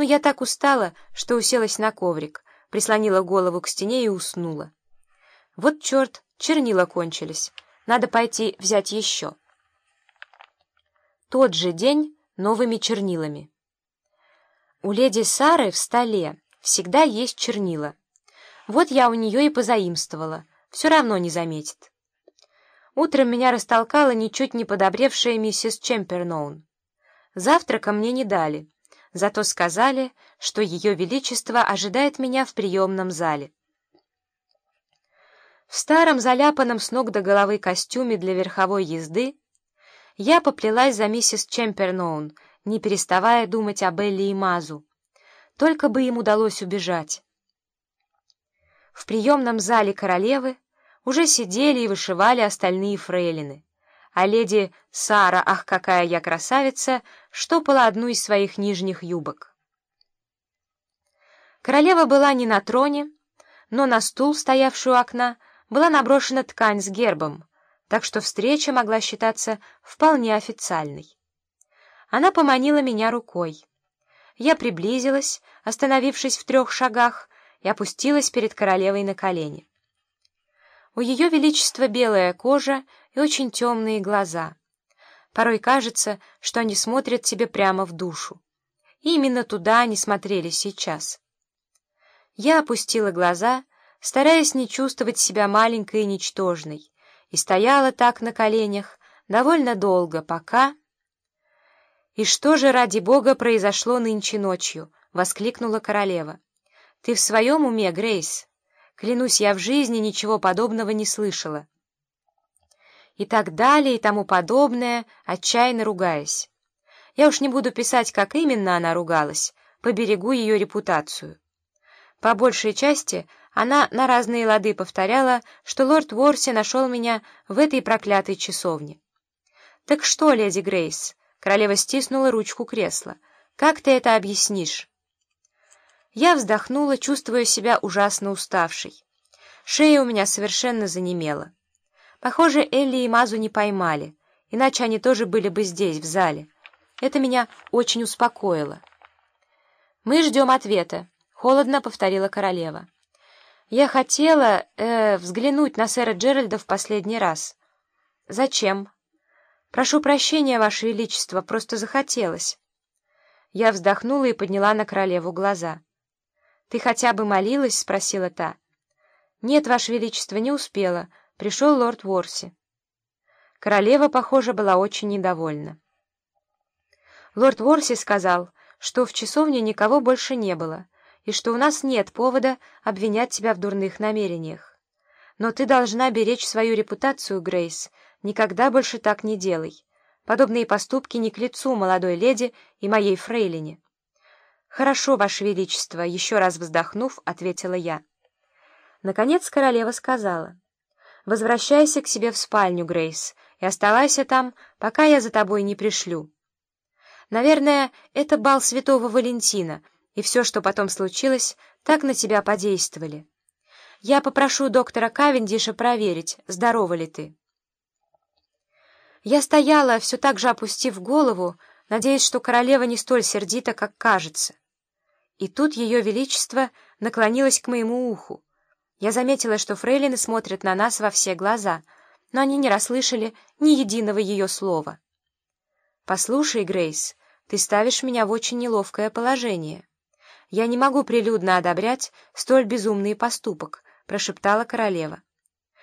но я так устала, что уселась на коврик, прислонила голову к стене и уснула. Вот черт, чернила кончились. Надо пойти взять еще. Тот же день новыми чернилами. У леди Сары в столе всегда есть чернила. Вот я у нее и позаимствовала, все равно не заметит. Утром меня растолкала ничуть не подобревшая миссис Чемперноун. Завтрака мне не дали, зато сказали, что Ее Величество ожидает меня в приемном зале. В старом заляпанном с ног до головы костюме для верховой езды я поплелась за миссис Чемперноун, не переставая думать об Элли и Мазу. Только бы им удалось убежать. В приемном зале королевы уже сидели и вышивали остальные фрейлины а леди Сара, ах, какая я красавица, штопала одну из своих нижних юбок. Королева была не на троне, но на стул, стоявший у окна, была наброшена ткань с гербом, так что встреча могла считаться вполне официальной. Она поманила меня рукой. Я приблизилась, остановившись в трех шагах, и опустилась перед королевой на колени. У ее величества белая кожа и очень темные глаза. Порой кажется, что они смотрят тебе прямо в душу. И именно туда они смотрели сейчас. Я опустила глаза, стараясь не чувствовать себя маленькой и ничтожной, и стояла так на коленях довольно долго, пока... «И что же, ради бога, произошло нынче ночью?» — воскликнула королева. «Ты в своем уме, Грейс? Клянусь, я в жизни ничего подобного не слышала» и так далее и тому подобное, отчаянно ругаясь. Я уж не буду писать, как именно она ругалась, поберегу ее репутацию. По большей части она на разные лады повторяла, что лорд Ворси нашел меня в этой проклятой часовне. «Так что, леди Грейс?» — королева стиснула ручку кресла. «Как ты это объяснишь?» Я вздохнула, чувствуя себя ужасно уставшей. Шея у меня совершенно занемела. Похоже, Элли и Мазу не поймали, иначе они тоже были бы здесь, в зале. Это меня очень успокоило. «Мы ждем ответа», — холодно повторила королева. «Я хотела э, взглянуть на сэра Джеральда в последний раз». «Зачем?» «Прошу прощения, Ваше Величество, просто захотелось». Я вздохнула и подняла на королеву глаза. «Ты хотя бы молилась?» — спросила та. «Нет, Ваше Величество, не успела» пришел лорд Ворси. Королева, похоже, была очень недовольна. Лорд Ворси сказал, что в часовне никого больше не было, и что у нас нет повода обвинять тебя в дурных намерениях. Но ты должна беречь свою репутацию, Грейс, никогда больше так не делай. Подобные поступки не к лицу молодой леди и моей фрейлине. «Хорошо, Ваше Величество», — еще раз вздохнув, ответила я. Наконец королева сказала — Возвращайся к себе в спальню, Грейс, и оставайся там, пока я за тобой не пришлю. Наверное, это бал святого Валентина, и все, что потом случилось, так на тебя подействовали. Я попрошу доктора Кавендиша проверить, здорова ли ты. Я стояла, все так же опустив голову, надеясь, что королева не столь сердита, как кажется. И тут ее величество наклонилось к моему уху. Я заметила, что фрейлины смотрят на нас во все глаза, но они не расслышали ни единого ее слова. «Послушай, Грейс, ты ставишь меня в очень неловкое положение. Я не могу прилюдно одобрять столь безумный поступок», — прошептала королева.